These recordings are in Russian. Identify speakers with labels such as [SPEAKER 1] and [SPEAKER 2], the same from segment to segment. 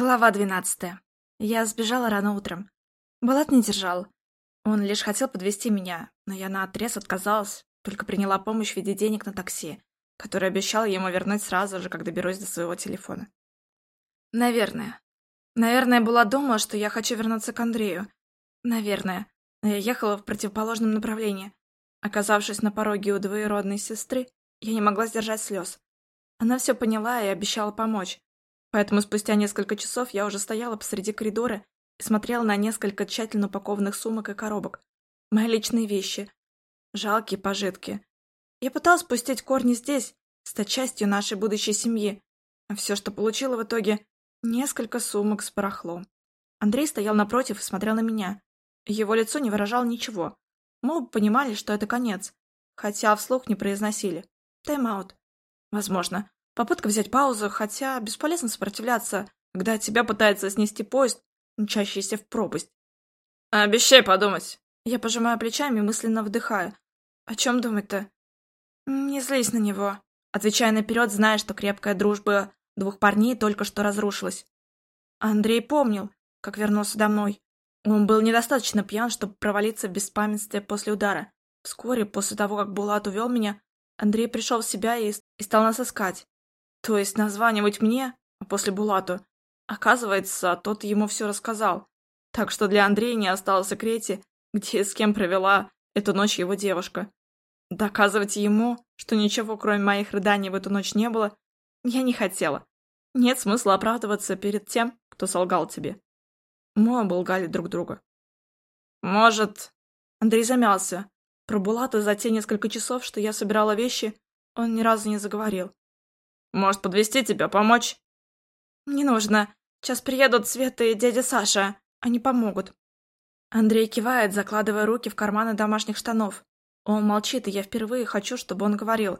[SPEAKER 1] Глава двенадцатая. Я сбежала рано утром. Балат не держал. Он лишь хотел подвести меня, но я наотрез отказалась, только приняла помощь в виде денег на такси, который обещал ему вернуть сразу же, как доберусь до своего телефона. Наверное. Наверное, была думала, что я хочу вернуться к Андрею. Наверное. Но я ехала в противоположном направлении. Оказавшись на пороге у двоюродной сестры, я не могла сдержать слез. Она все поняла и обещала помочь. Поэтому спустя несколько часов я уже стояла посреди коридора и смотрела на несколько тщательно упакованных сумок и коробок. Мои личные вещи. Жалкие пожитки. Я пыталась спустить корни здесь, стать частью нашей будущей семьи. А все, что получила в итоге, несколько сумок с барахлом. Андрей стоял напротив и смотрел на меня. Его лицо не выражало ничего. Мы понимали, что это конец, хотя вслух не произносили. Тайм-аут. Возможно. Попытка взять паузу, хотя бесполезно сопротивляться, когда тебя пытается снести поезд, мчащийся в пропасть.
[SPEAKER 2] «Обещай подумать!»
[SPEAKER 1] Я пожимаю плечами и мысленно вдыхаю. О чем думать-то? Не злись на него. Отвечая наперед, зная, что крепкая дружба двух парней только что разрушилась. Андрей помнил, как вернулся домой. Он был недостаточно пьян, чтобы провалиться в беспамятстве после удара. Вскоре, после того, как Булат увел меня, Андрей пришел в себя и, и стал нас искать. То есть названивать мне, после Булату. Оказывается, тот ему все рассказал. Так что для Андрея не осталось секрете, где с кем провела эту ночь его девушка. Доказывать ему, что ничего кроме моих рыданий в эту ночь не было, я не хотела. Нет смысла оправдываться перед тем, кто солгал тебе. Мы оба лгали друг друга.
[SPEAKER 2] Может...
[SPEAKER 1] Андрей замялся. Про Булата за те несколько часов, что я собирала вещи, он ни разу не заговорил.
[SPEAKER 2] Может, подвести тебя, помочь?»
[SPEAKER 1] «Не нужно. Сейчас приедут Света и дядя Саша. Они помогут». Андрей кивает, закладывая руки в карманы домашних штанов. Он молчит, и я впервые хочу, чтобы он говорил.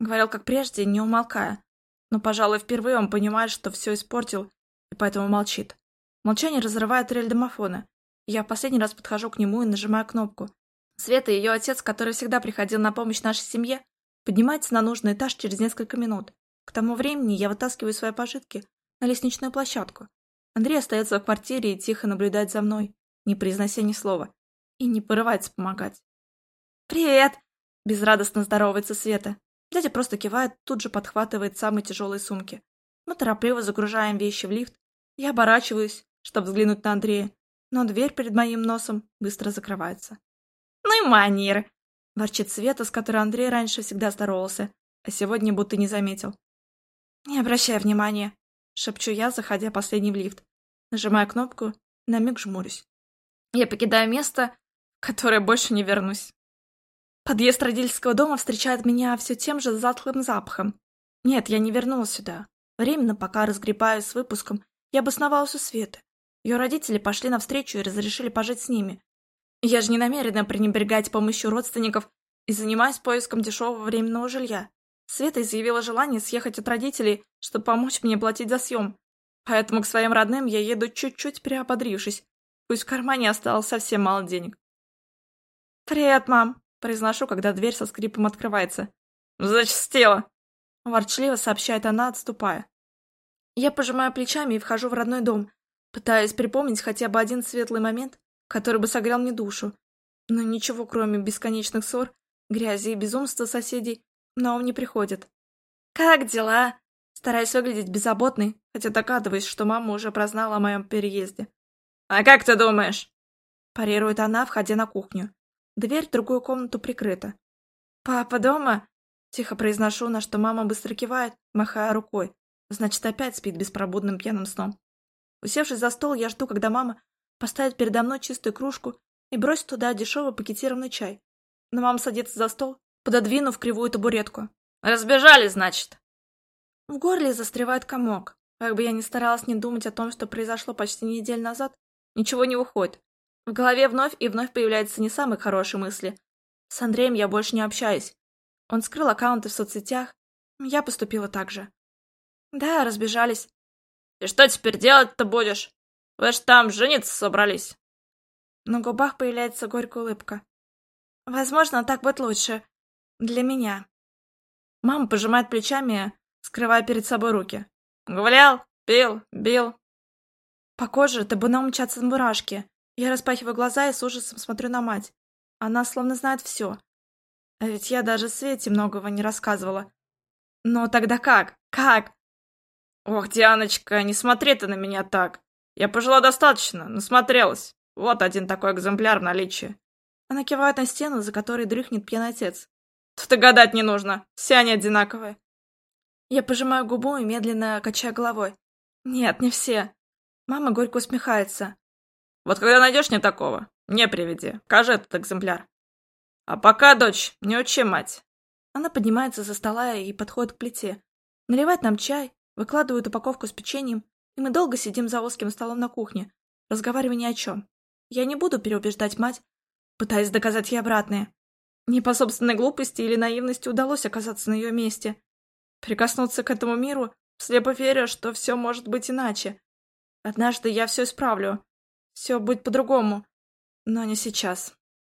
[SPEAKER 1] Говорил, как прежде, не умолкая. Но, пожалуй, впервые он понимает, что все испортил, и поэтому молчит. Молчание разрывает рель домофона. Я в последний раз подхожу к нему и нажимаю кнопку. Света, ее отец, который всегда приходил на помощь нашей семье, поднимается на нужный этаж через несколько минут. К тому времени я вытаскиваю свои пожитки на лестничную площадку. Андрей остается в квартире и тихо наблюдает за мной, не произнося ни слова, и не порывается помогать. «Привет!» – безрадостно здоровается Света. Дядя просто кивает, тут же подхватывает самые тяжелые сумки. Мы торопливо загружаем вещи в лифт. Я оборачиваюсь, чтобы взглянуть на Андрея, но дверь перед моим носом быстро закрывается. «Ну и манеры!» – ворчит Света, с которой Андрей раньше всегда здоровался, а сегодня будто не заметил. «Не обращай внимания», — шепчу я, заходя последний в лифт. Нажимаю кнопку, на миг жмурюсь. Я покидаю место, в которое больше не вернусь. Подъезд родительского дома встречает меня все тем же затхлым запахом. Нет, я не вернулась сюда. Временно, пока разгребаюсь с выпуском, я обосновалась у Светы. Ее родители пошли навстречу и разрешили пожить с ними. Я же не намерена пренебрегать помощью родственников и занимаюсь поиском дешевого временного жилья. Света изъявила желание съехать от родителей, чтобы помочь мне платить за съем. Поэтому к своим родным я еду чуть-чуть приободрившись. Пусть в кармане осталось совсем мало денег. «Привет, мам!» – произношу, когда дверь со скрипом открывается.
[SPEAKER 2] «Зачастила!»
[SPEAKER 1] – ворчливо сообщает она, отступая. Я пожимаю плечами и вхожу в родной дом, пытаясь припомнить хотя бы один светлый момент, который бы согрел мне душу. Но ничего, кроме бесконечных ссор, грязи и безумства соседей, но он не приходит. «Как дела?» Стараюсь выглядеть беззаботной, хотя догадываюсь, что мама уже прознала о моем переезде.
[SPEAKER 2] «А как ты думаешь?»
[SPEAKER 1] Парирует она, входя на кухню. Дверь в другую комнату прикрыта. «Папа дома?» Тихо произношу, на что мама быстро кивает, махая рукой. Значит, опять спит беспробудным пьяным сном. Усевшись за стол, я жду, когда мама поставит передо мной чистую кружку и бросит туда дешевый пакетированный чай. Но мама садится за стол пододвинув кривую табуретку.
[SPEAKER 2] «Разбежали, значит?»
[SPEAKER 1] В горле застревает комок. Как бы я ни старалась не думать о том, что произошло почти неделю назад, ничего не выходит. В голове вновь и вновь появляются не самые хорошие мысли. С Андреем я больше не общаюсь. Он скрыл аккаунты в соцсетях. Я поступила так же. Да, разбежались.
[SPEAKER 2] И что теперь делать-то будешь? Вы ж там жениться собрались.
[SPEAKER 1] На губах появляется горькая улыбка. Возможно, так будет лучше. Для меня. Мама пожимает плечами, скрывая перед собой руки.
[SPEAKER 2] Гулял, пил, бил.
[SPEAKER 1] По коже табуном мчатся мурашки. Я распахиваю глаза и с ужасом смотрю на мать. Она словно знает все. А ведь я даже Свете многого не рассказывала. Но тогда как? Как?
[SPEAKER 2] Ох, Дианочка, не смотри ты на меня так. Я пожила достаточно, насмотрелась. Вот один такой экземпляр в наличии.
[SPEAKER 1] Она кивает на стену, за которой дрыхнет пьяный отец.
[SPEAKER 2] Тут и гадать не нужно, все они одинаковые.
[SPEAKER 1] Я пожимаю губу и медленно качаю головой. Нет, не все. Мама горько усмехается.
[SPEAKER 2] Вот когда найдешь не такого, мне приведи, покажи этот экземпляр. А пока, дочь, не учи мать.
[SPEAKER 1] Она поднимается за стола и подходит к плите. Наливает нам чай, выкладывает упаковку с печеньем, и мы долго сидим за узким столом на кухне, разговаривая ни о чем. Я не буду переубеждать мать, пытаясь доказать ей обратное. Не по собственной глупости или наивности удалось оказаться на ее месте. Прикоснуться к этому миру, слепо веря, что все может быть иначе. Однажды я все исправлю. Все будет по-другому. Но не сейчас.